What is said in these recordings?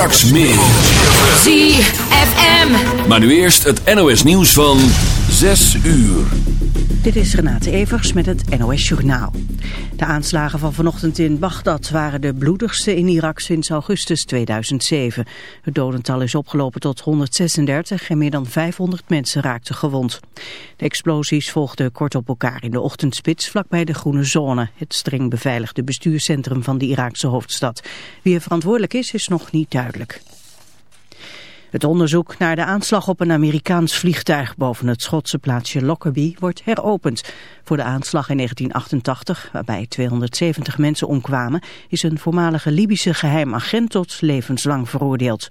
Straks meer. ZFM. Maar nu eerst het NOS nieuws van 6 uur. Dit is Renate Evers met het NOS Journaal. De aanslagen van vanochtend in Bagdad waren de bloedigste in Irak sinds augustus 2007. Het dodental is opgelopen tot 136 en meer dan 500 mensen raakten gewond. De explosies volgden kort op elkaar in de ochtendspits vlakbij de Groene Zone, het streng beveiligde bestuurscentrum van de Iraakse hoofdstad. Wie er verantwoordelijk is, is nog niet duidelijk. Het onderzoek naar de aanslag op een Amerikaans vliegtuig boven het Schotse plaatsje Lockerbie wordt heropend. Voor de aanslag in 1988, waarbij 270 mensen omkwamen, is een voormalige Libische geheim agent tot levenslang veroordeeld.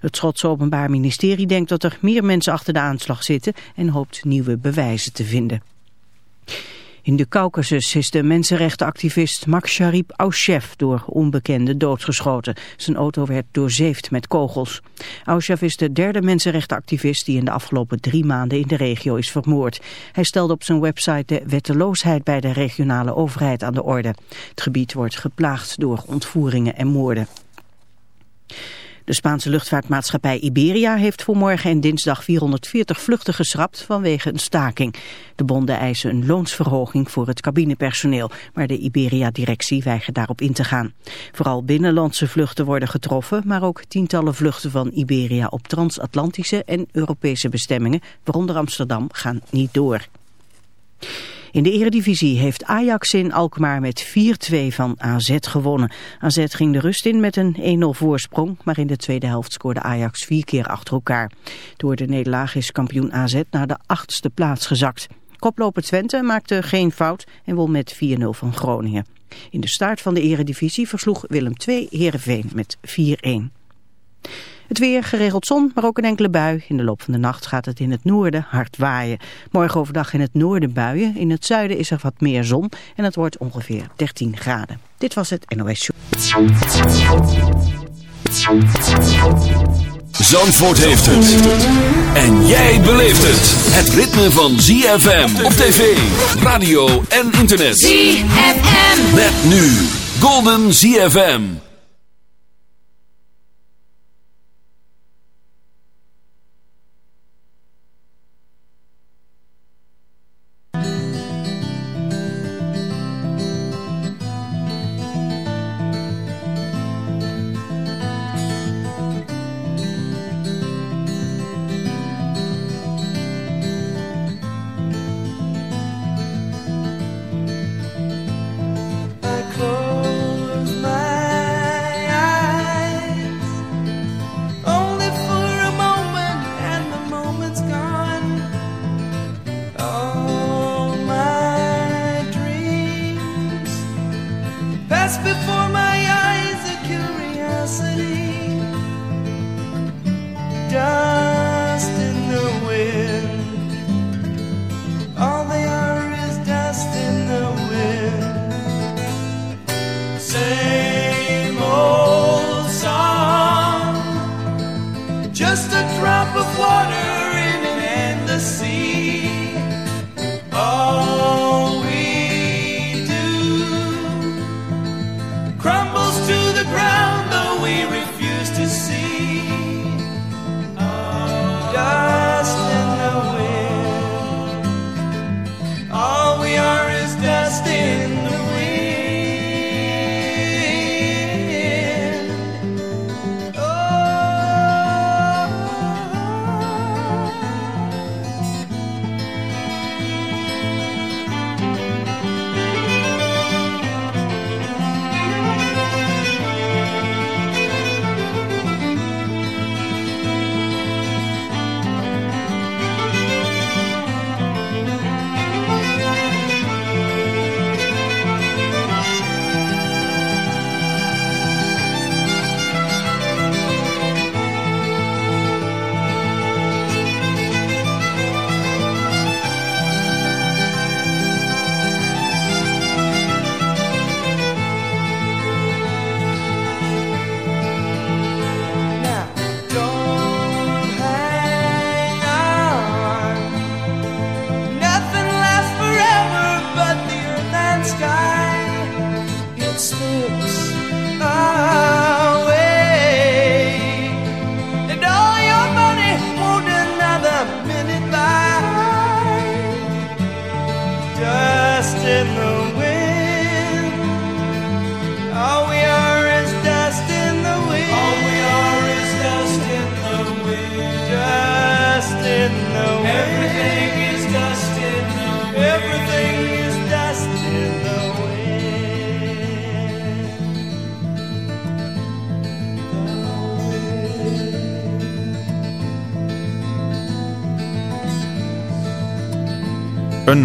Het Schotse Openbaar Ministerie denkt dat er meer mensen achter de aanslag zitten en hoopt nieuwe bewijzen te vinden. In de Caucasus is de mensenrechtenactivist Maksharip Aushev door onbekenden doodgeschoten. Zijn auto werd doorzeefd met kogels. Aushev is de derde mensenrechtenactivist die in de afgelopen drie maanden in de regio is vermoord. Hij stelde op zijn website de wetteloosheid bij de regionale overheid aan de orde. Het gebied wordt geplaagd door ontvoeringen en moorden. De Spaanse luchtvaartmaatschappij Iberia heeft voor morgen en dinsdag 440 vluchten geschrapt vanwege een staking. De bonden eisen een loonsverhoging voor het cabinepersoneel, maar de Iberia-directie weigert daarop in te gaan. Vooral binnenlandse vluchten worden getroffen, maar ook tientallen vluchten van Iberia op transatlantische en Europese bestemmingen, waaronder Amsterdam, gaan niet door. In de eredivisie heeft Ajax in Alkmaar met 4-2 van AZ gewonnen. AZ ging de rust in met een 1-0 voorsprong, maar in de tweede helft scoorde Ajax vier keer achter elkaar. Door de nederlaag is kampioen AZ naar de achtste plaats gezakt. Koploper Twente maakte geen fout en won met 4-0 van Groningen. In de start van de eredivisie versloeg Willem II Heerenveen met 4-1. Het weer, geregeld zon, maar ook een enkele bui. In de loop van de nacht gaat het in het noorden hard waaien. Morgen overdag in het noorden buien. In het zuiden is er wat meer zon en het wordt ongeveer 13 graden. Dit was het NOS Show. Zandvoort heeft het. En jij beleeft het. Het ritme van ZFM op tv, radio en internet. ZFM. Met nu Golden ZFM.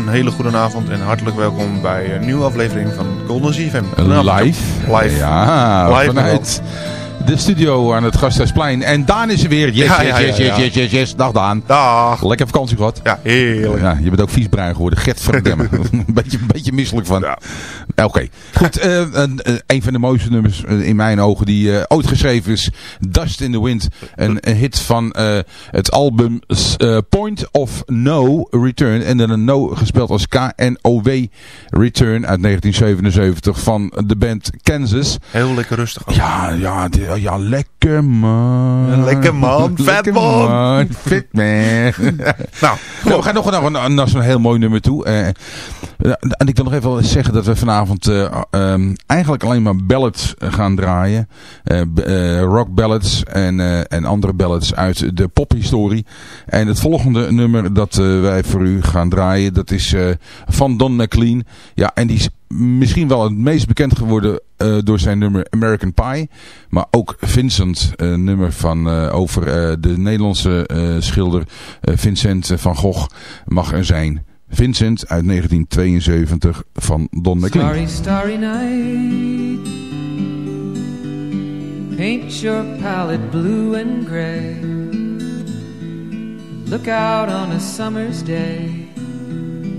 Een hele goede avond en hartelijk welkom bij een nieuwe aflevering van Golden ZFM. Live. Live. Ja, Live vanuit de studio aan het Gasthuisplein. En Daan is er weer. Yes, Ja, yes, yes, yes, yes, yes, yes. Dag Daan. Dag. Lekker vakantie gehad. Ja, heerlijk. Ja, je bent ook viesbruin geworden. Gert verdemmen. een, beetje, een beetje misselijk van. Ja. Oké. Goed, eh, een, eh, een van de mooiste nummers eh, in mijn ogen die eh, ooit geschreven is. Dust in the Wind. Een, een hit van het album Point of No Return. En dan een No gespeeld als K-N-O-W Return uit 1977 van de band Kansas. Heel lekker rustig. ook. Ja, ja, ja, lekker man. Lekker man, vet man. Fit man. Nou, Nou, we gaan nog naar, een- naar zo'n heel mooi nummer toe. Eh, eh, en ik wil nog even zeggen dat we vanavond eh, ehm, eigenlijk alleen maar ballads gaan draaien. Eh, rock ballads en, en andere ballads uit de pophistorie. En het volgende nummer dat wij voor u gaan draaien, dat is van Don McLean. Ja, en die is misschien wel het meest bekend geworden eh, door zijn nummer American Pie. Maar ook Vincent, een nummer van, eh, over eh, de Nederlandse eh, schilder eh, Vincent van Gogh mag er zijn. Vincent uit 1972 van Don McLean. Starry night. Paint your palette blue and gray. Look out on a summer's day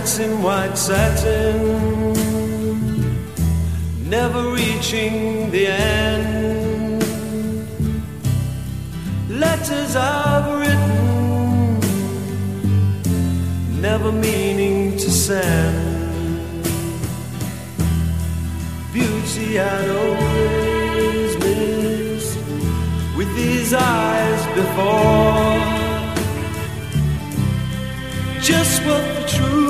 Nights in white satin, never reaching the end. Letters I've written, never meaning to send. Beauty I'd always missed with these eyes before just what the truth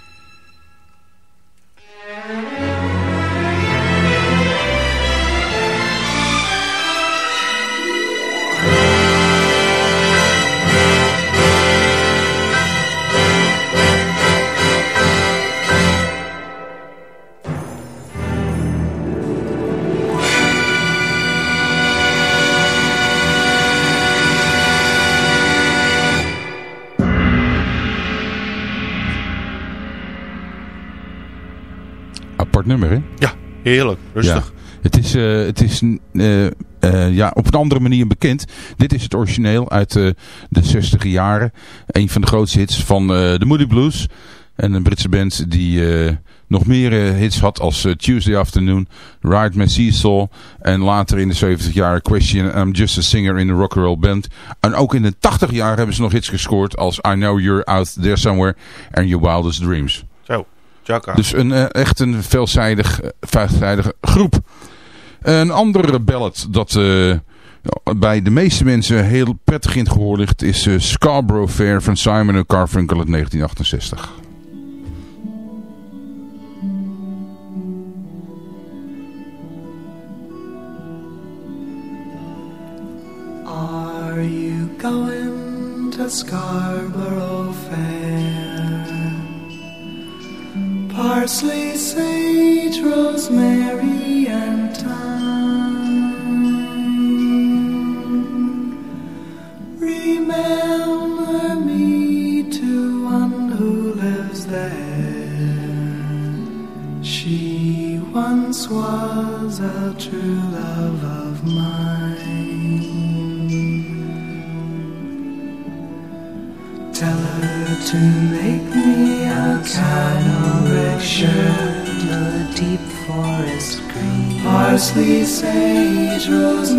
Nummer, hè? Ja, heerlijk. Rustig. Ja. Het is, uh, het is uh, uh, ja, op een andere manier bekend. Dit is het origineel uit de 60 jaren. Een van de grootste hits van de Moody Blues. En een Britse band die nog meer hits had als Tuesday Afternoon, Ride My Seesaw. En later in de 70 jaren Question, I'm Just a Singer in a Rock and Roll Band. En ook in de 80 jaar hebben ze nog hits gescoord als I Know You're Out There Somewhere en Your Wildest Dreams. Zo. Dus een, uh, echt een veelzijdig, veelzijdige groep. Een andere ballad dat uh, bij de meeste mensen heel prettig in het gehoor ligt... is uh, Scarborough Fair van Simon Carfunkel uit 1968. ghastly sage rose.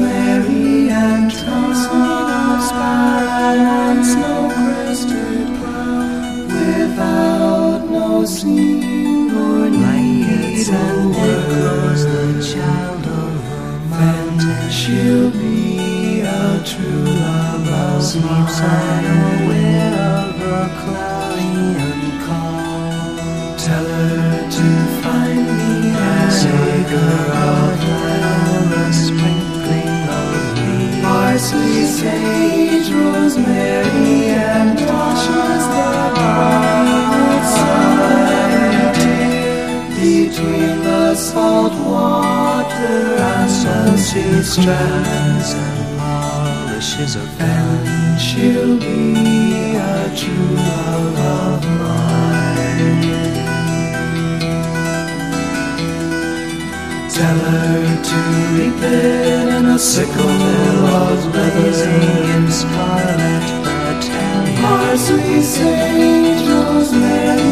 Strands and polishes a pen. She'll be a true love of mine. Tell her to reap it in a sickle of blazing in scarlet battalion. Parsley, sage, rosemary,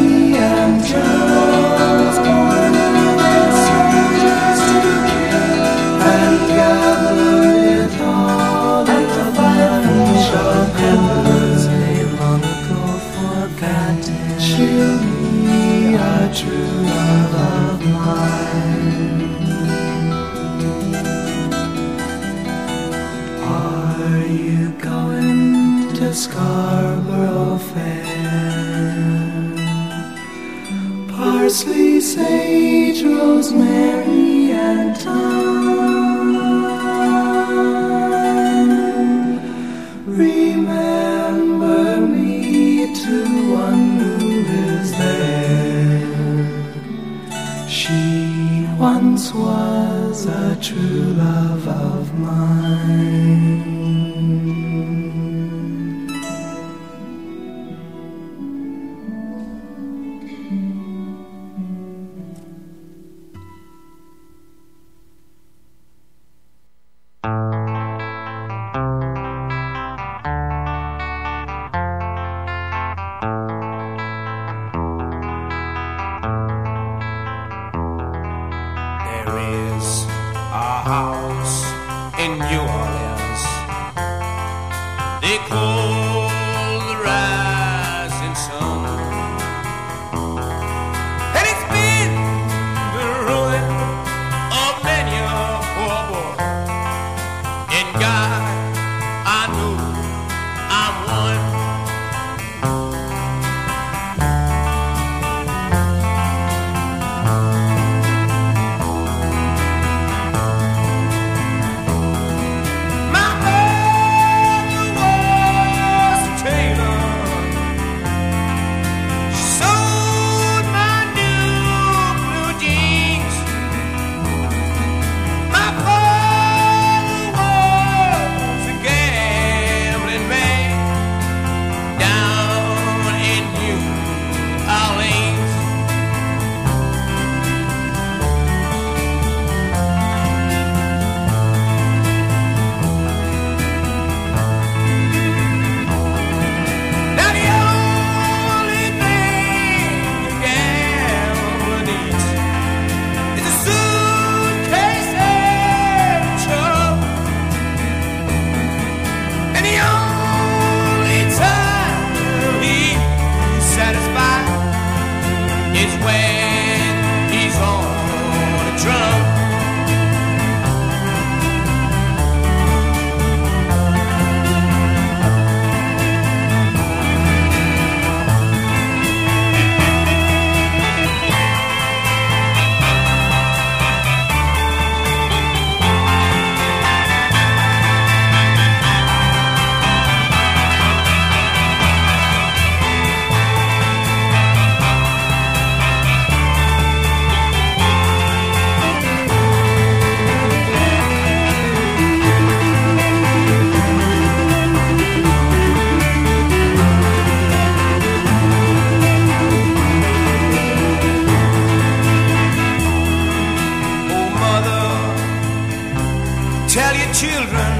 tell your children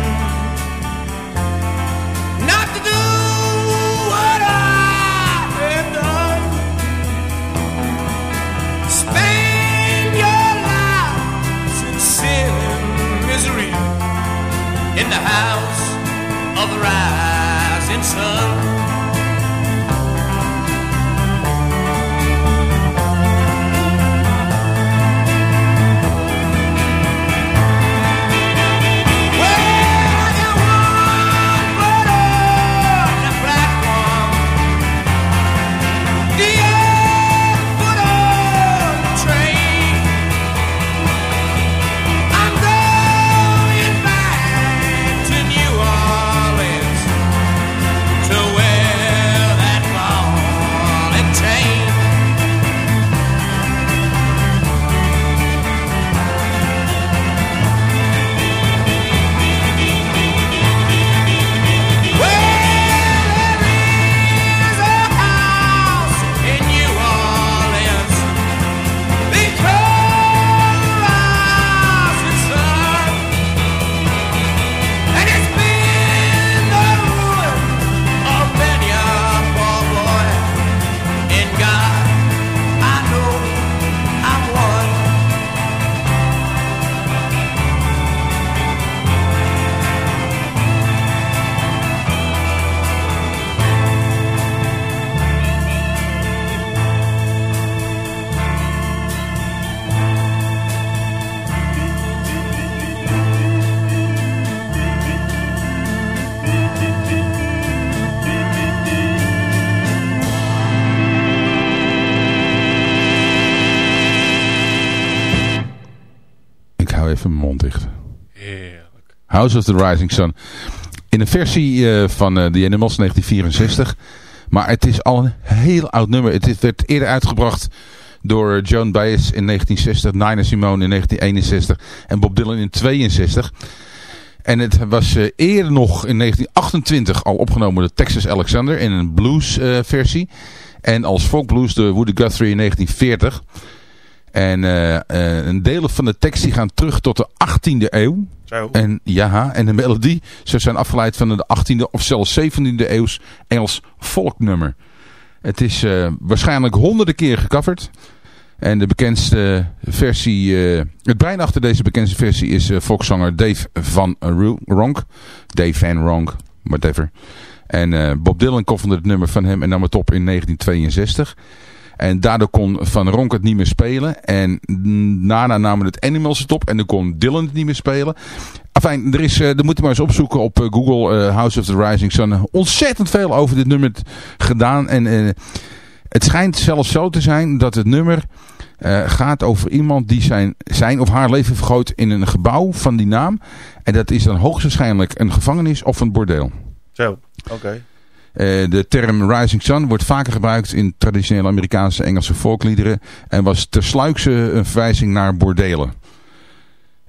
not to do what I have done. Spend your lives in sin and misery in the house of the rising sun. even mijn mond dicht. House of the Rising Sun. In een versie eh, van eh, The Animals 1964. Maar het is al een heel oud nummer. Het werd eerder uitgebracht door Joan Baez in 1960, Nina Simone in 1961 en Bob Dylan in 62. En het was eh, eerder nog in 1928 al opgenomen door Texas Alexander in een blues versie. En als folkblues door Woody Guthrie in 1940. En uh, een deel van de tekst die gaan terug tot de 18e eeuw. Zo. En ja, en de melodie zou zijn afgeleid van de 18e of zelfs 17e eeuws Engels volknummer. Het is waarschijnlijk honderden keer gecoverd. En de bekendste versie, uh, het brein achter deze bekendste versie is uh, volkszanger Dave Van Ronk. Dave Van Ronk, whatever. En uh, Bob Dylan koffelde het nummer van hem en nam het op in 1962. En daardoor kon Van Ronk het niet meer spelen. En daarna namen het Animals het op en dan kon Dylan het niet meer spelen. Enfin, er is, er moet je maar eens opzoeken op Google House of the Rising Sun. Ontzettend veel over dit nummer gedaan. En het schijnt zelfs zo te zijn dat het nummer gaat over iemand die zijn, zijn of haar leven vergroot in een gebouw van die naam. En dat is dan hoogstwaarschijnlijk een gevangenis of een bordeel. Zo, oké. Uh, de term Rising Sun wordt vaker gebruikt in traditionele Amerikaanse Engelse volkliederen. En was tersluikse een verwijzing naar bordelen.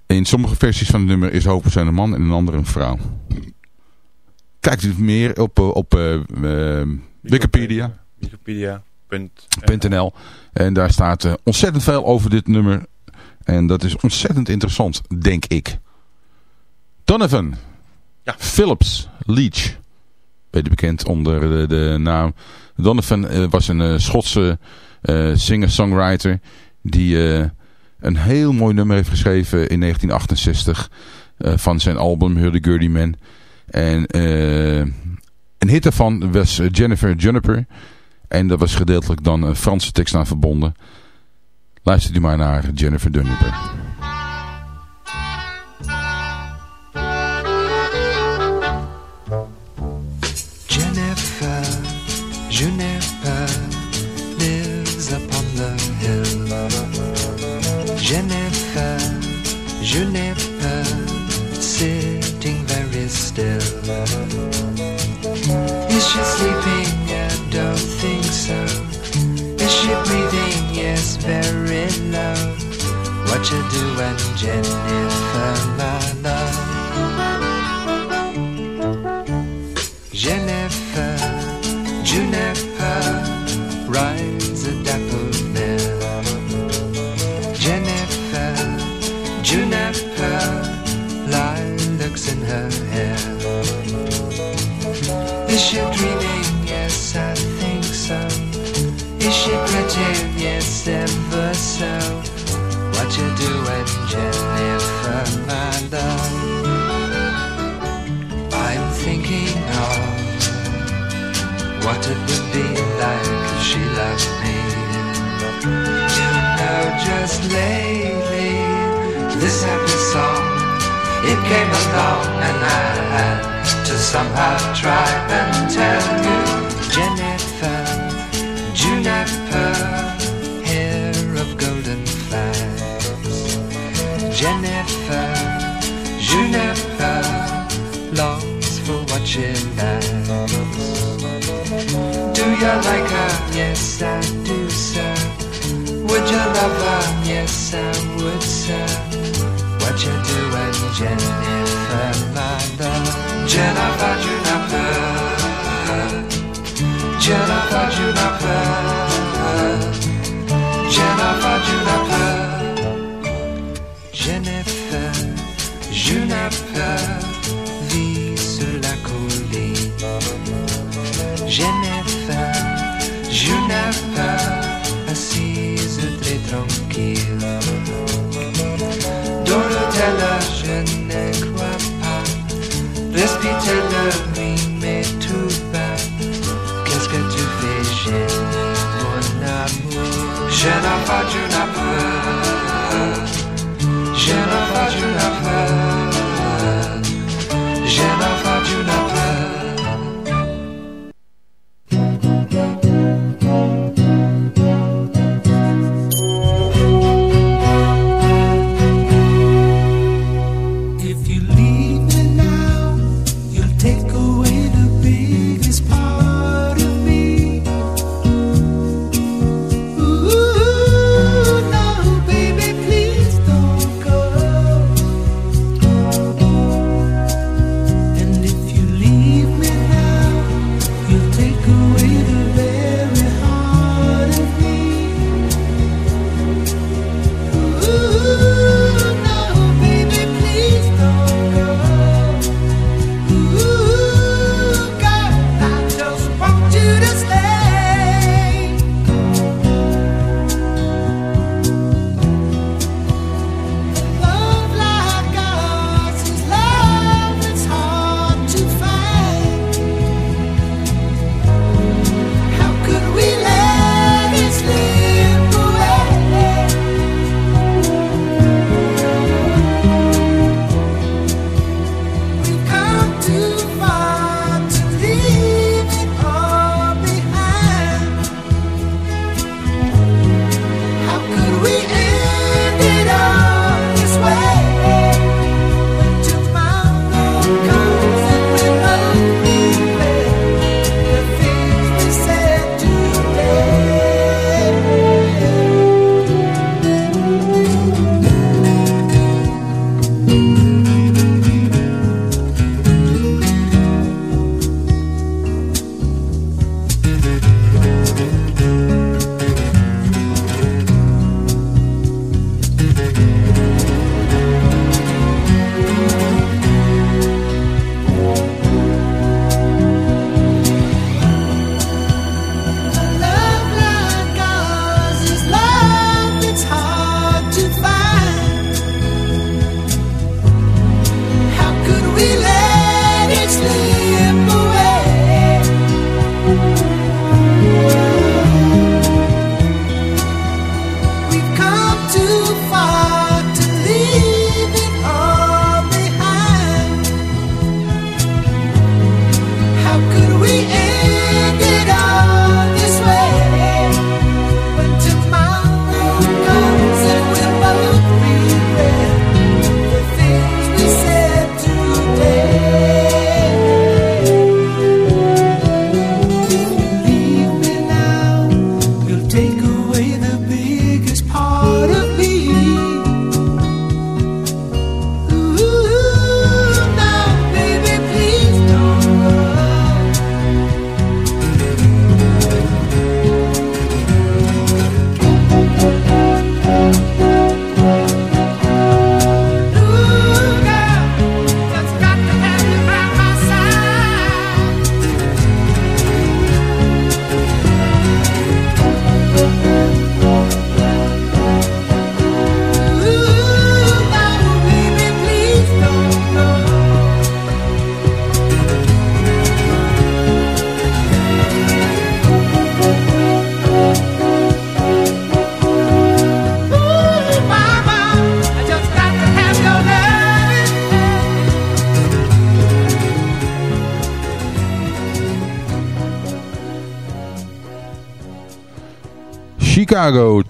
In sommige versies van het nummer is hoofdpersoon een man en een andere een vrouw. Kijkt u meer op, op uh, Wikipedia. Wikipedia. .nl. En daar staat uh, ontzettend veel over dit nummer. En dat is ontzettend interessant, denk ik. Donovan. Ja. Phillips Leach. Beter bekend onder de, de naam. Donovan uh, was een uh, Schotse singer-songwriter. Die een heel mooi nummer heeft geschreven in 1968. van zijn album Hurdy-Gurdy Man. En een hit daarvan was Jennifer Juniper. En daar was gedeeltelijk dan een Franse tekst aan verbonden. Luister u maar naar Jennifer Dunniper. Juniper, hair of golden flags Jennifer, Juniper, longs for what she Do you like her? Yes, I do, sir Would you love her? Yes, I would, sir What you doing, Jennifer, my love? Jennifer Juniper Jennifer Juniper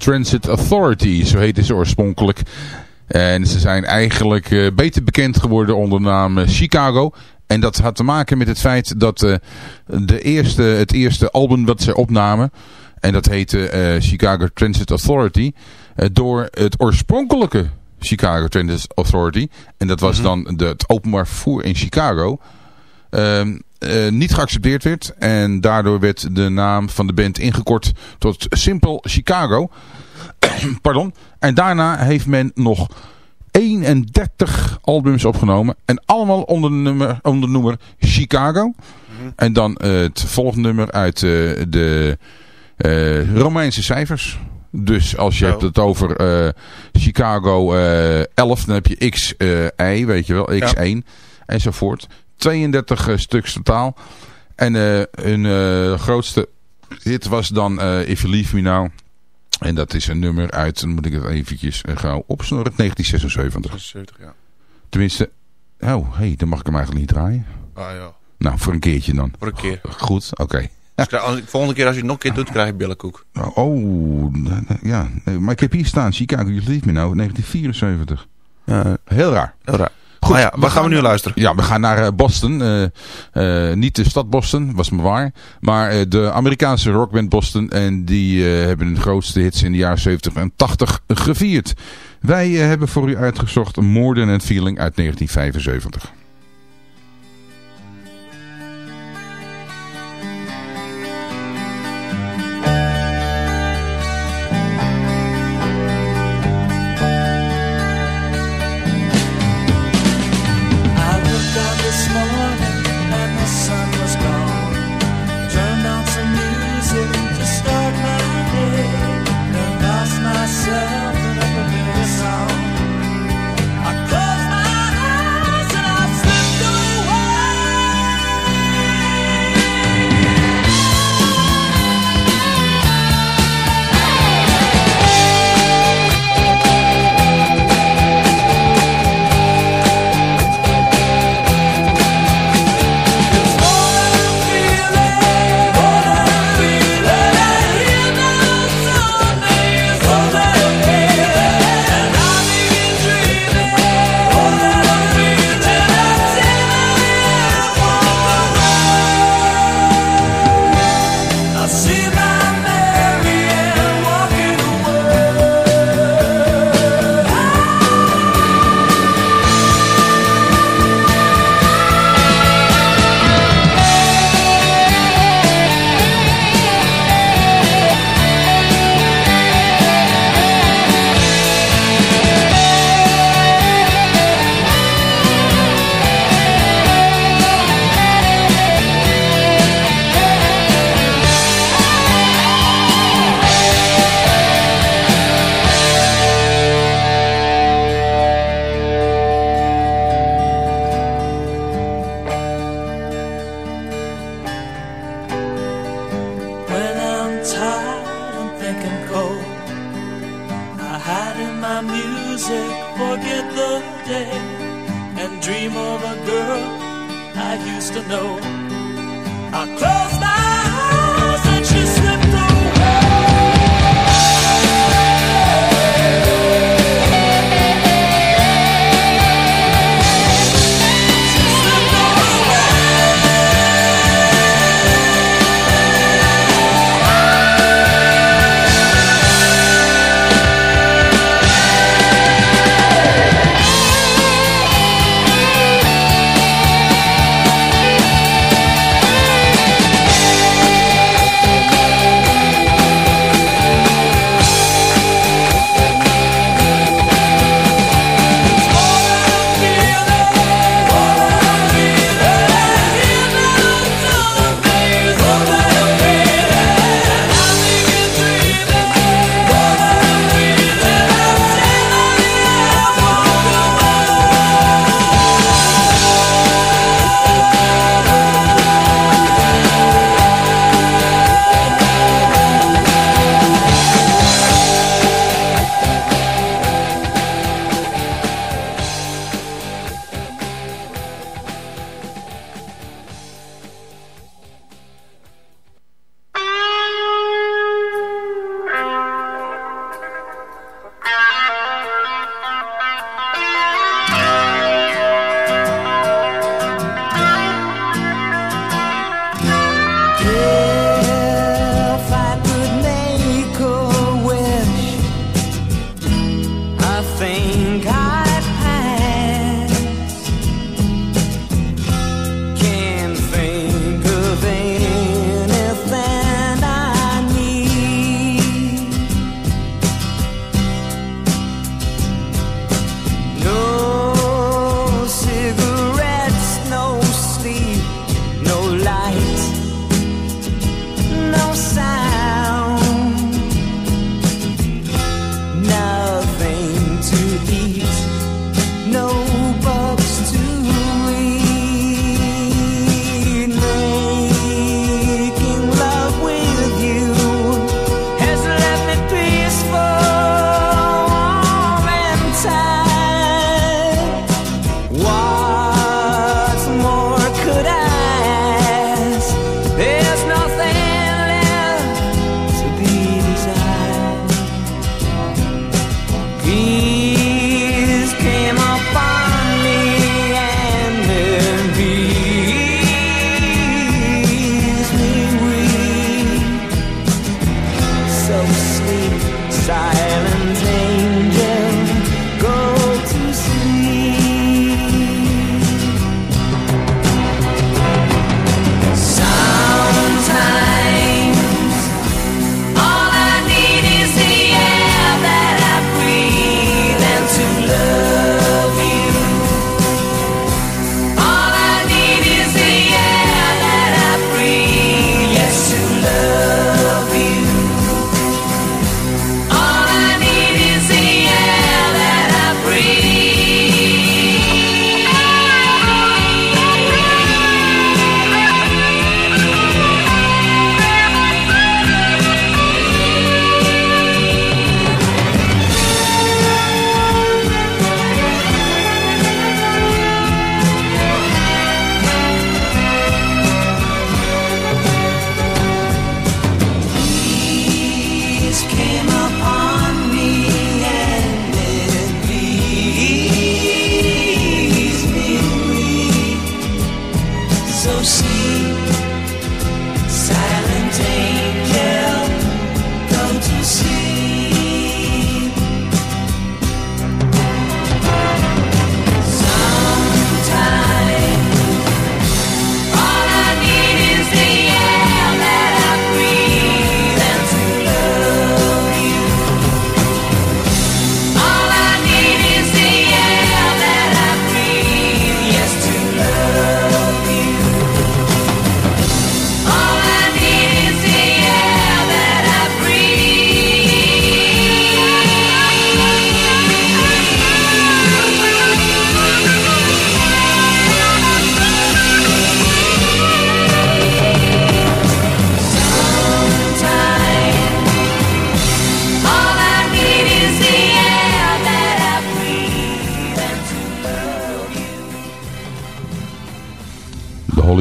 Transit Authority, zo heette ze oorspronkelijk. En ze zijn eigenlijk eh, beter bekend geworden onder de naam eh, Chicago. En dat had te maken met het feit dat uh, de eerste, het eerste album dat ze opnamen... en dat heette Chicago Transit Authority... door het oorspronkelijke Chicago Transit Authority... en dat was dan de, het openbaar vervoer in Chicago... Ehm, niet geaccepteerd werd. En daardoor werd de naam van de band ingekort tot Simple Chicago. Pardon. En daarna heeft men nog 31 albums opgenomen. En allemaal onder de nummer, onder de nummer Chicago. En dan uh, het volgende nummer uit uh, de Romeinse cijfers. Dus als je Zo. hebt het over Chicago 11, dan heb je XI, weet je wel, X1 enzovoort. 32 stuks totaal. En hun grootste hit was dan If You Leave Me Now. En dat is een nummer uit, dan moet ik het eventjes gauw opsnorren, 1976. 76, ja. Tenminste, oh, hé, hey, dan mag ik hem eigenlijk niet draaien. Ah ja, Nou, voor een keertje dan. voor een keer. Goed, oké. Dus krijg- als- volgende keer als je het nog een keer doet, krijg je billenkoek. Oh, ja. Nee, maar ik heb hier staan, Chicago, You Leave Me Now, 1974. Heel raar. Heel raar. Goed, ja, waar gaan we nu luisteren? Ja, we gaan naar eh, Boston. Eh, eh, niet de stad Boston, was maar waar. Maar de Amerikaanse rockband Boston. En die hebben hun grootste hits in de jaren 70 en 80 gevierd. Wij hebben voor u uitgezocht More Than a Feeling uit 1975.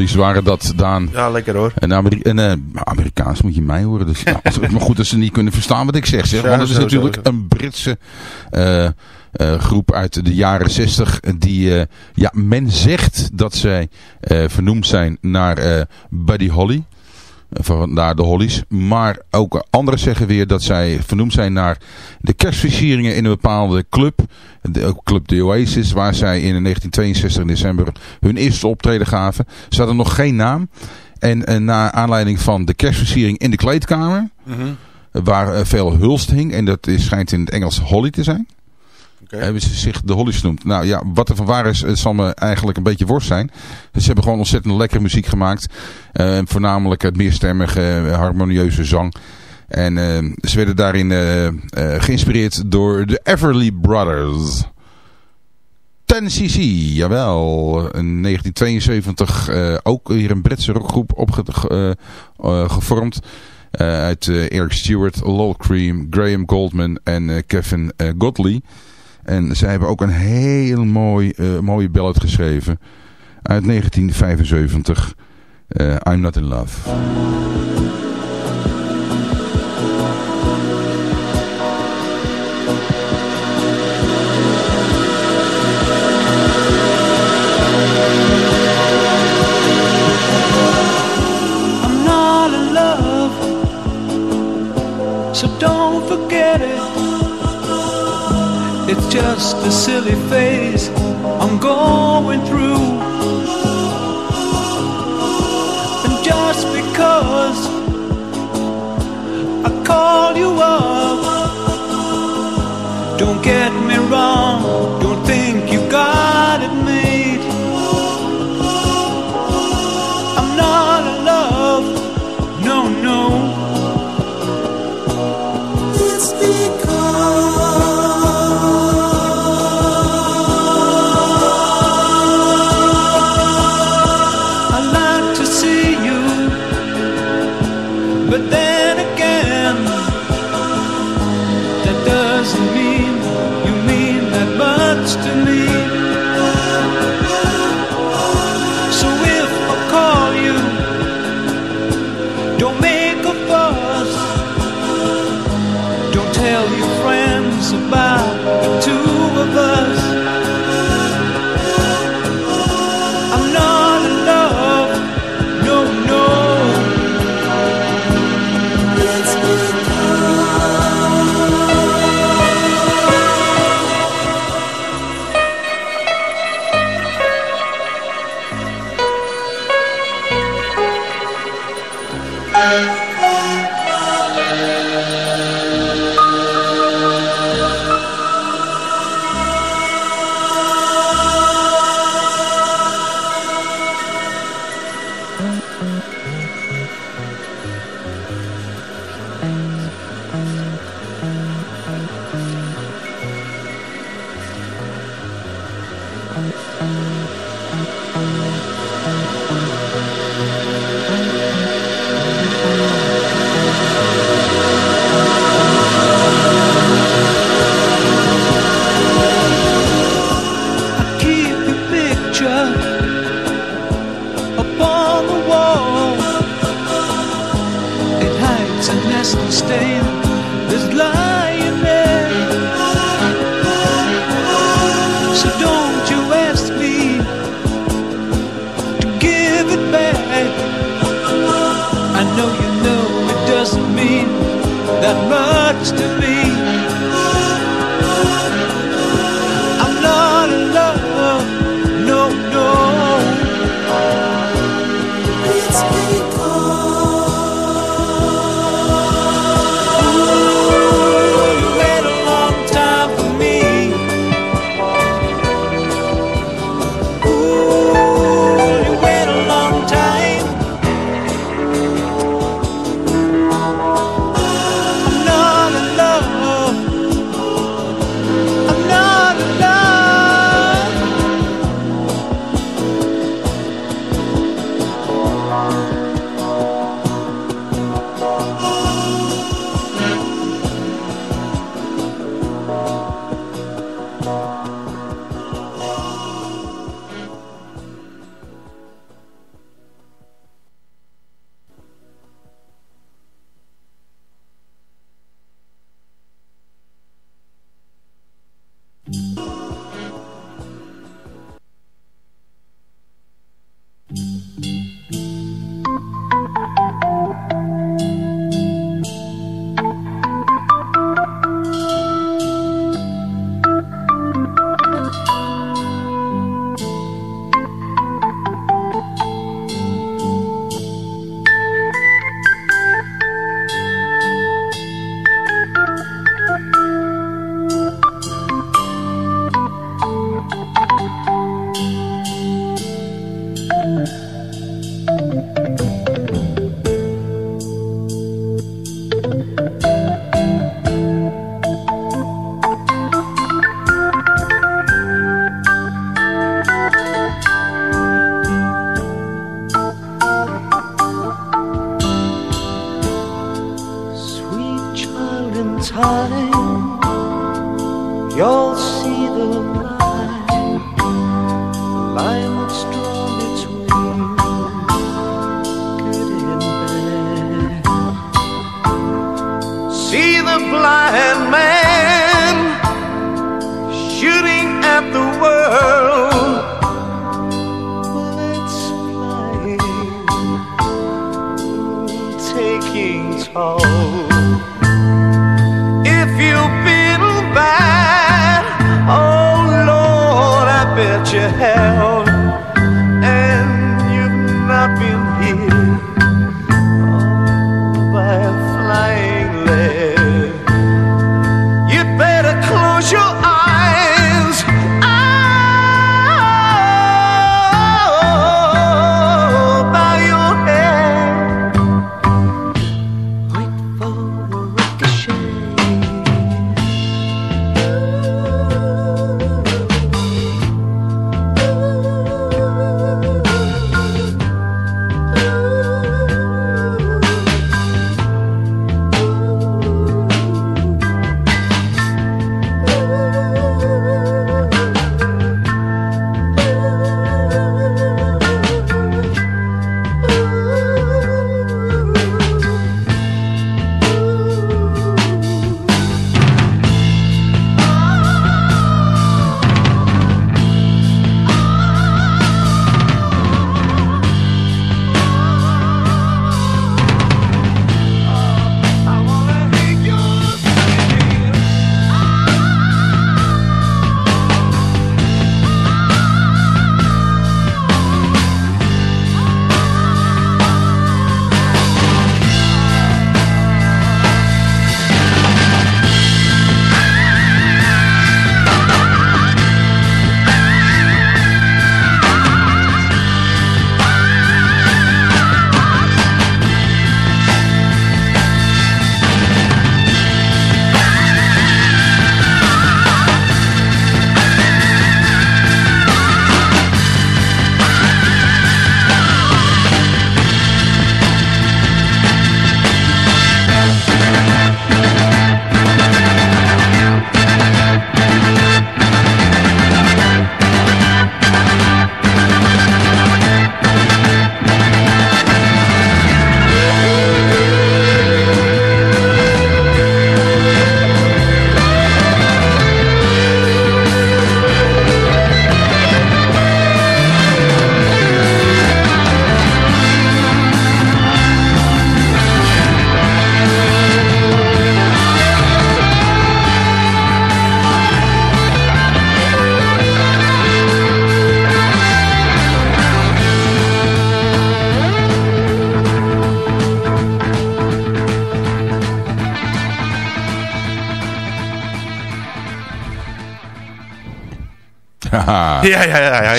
Hollies waren dat, Daan. Ja, lekker hoor. En Ameri en, eh, Amerikaans moet je mij horen. Dus, nou, maar goed dat ze niet kunnen verstaan wat ik zeg. zeg. Want het is natuurlijk een Britse eh, eh, groep uit de jaren zestig. Die, ja, men zegt dat zij vernoemd zijn naar Buddy Holly. Vandaar de Hollies. Maar ook anderen zeggen weer dat zij vernoemd zijn naar de kerstversieringen in een bepaalde club. De Club de Oasis. Waar zij in 1962 in december hun eerste optreden gaven. Ze hadden nog geen naam. En eh, na aanleiding van de kerstversiering in de kleedkamer. Waar eh, veel hulst hing. En dat is, schijnt in het Engels Holly te zijn. Hebben ze zich de Hollies genoemd. Nou ja, wat er van waar is, zal me eigenlijk een beetje worst zijn. Ze hebben gewoon ontzettend lekkere muziek gemaakt. Eh, voornamelijk het meerstemmige, harmonieuze zang. En eh, ze werden daarin eh, geïnspireerd door de Everly Brothers. 10cc, jawel. In 1972 eh, ook weer een Britse rockgroep opge ge- gevormd. Eh, uit Eric Stewart, Lol Cream, Graham Goldman en Kevin Godley. En zij hebben ook een heel mooi, eh, mooie ballad geschreven. Uit 1975. eh, I'm Not In Love.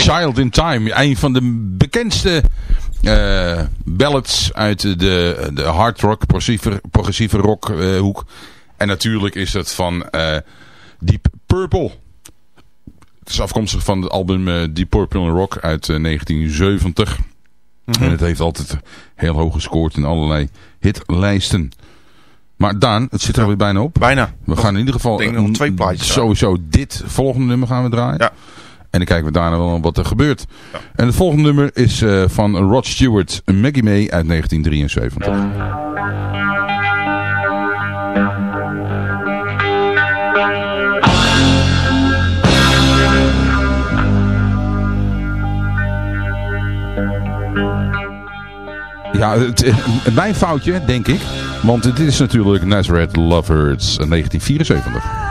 Child in Time. Een van de bekendste eh, ballads uit de, de hard rock, progressieve, progressieve rock eh, hoek. En natuurlijk is dat van eh, Deep Purple. Het is afkomstig van het album Deep Purple Rock uit 1970. Mhm. En het heeft altijd heel hoog gescoord in allerlei hitlijsten. Maar Daan, het zit er alweer bijna op. Bijna. We gaan in ieder geval... Denk twee. Sowieso dit volgende nummer gaan we draaien. Ja. En dan kijken we daarna wel wat er gebeurt. En het volgende nummer is eh, van Rod Stewart, Maggie May uit 1973. Ja, mijn foutje, denk ik. Want het is natuurlijk Nazareth Lovers eh, 1974.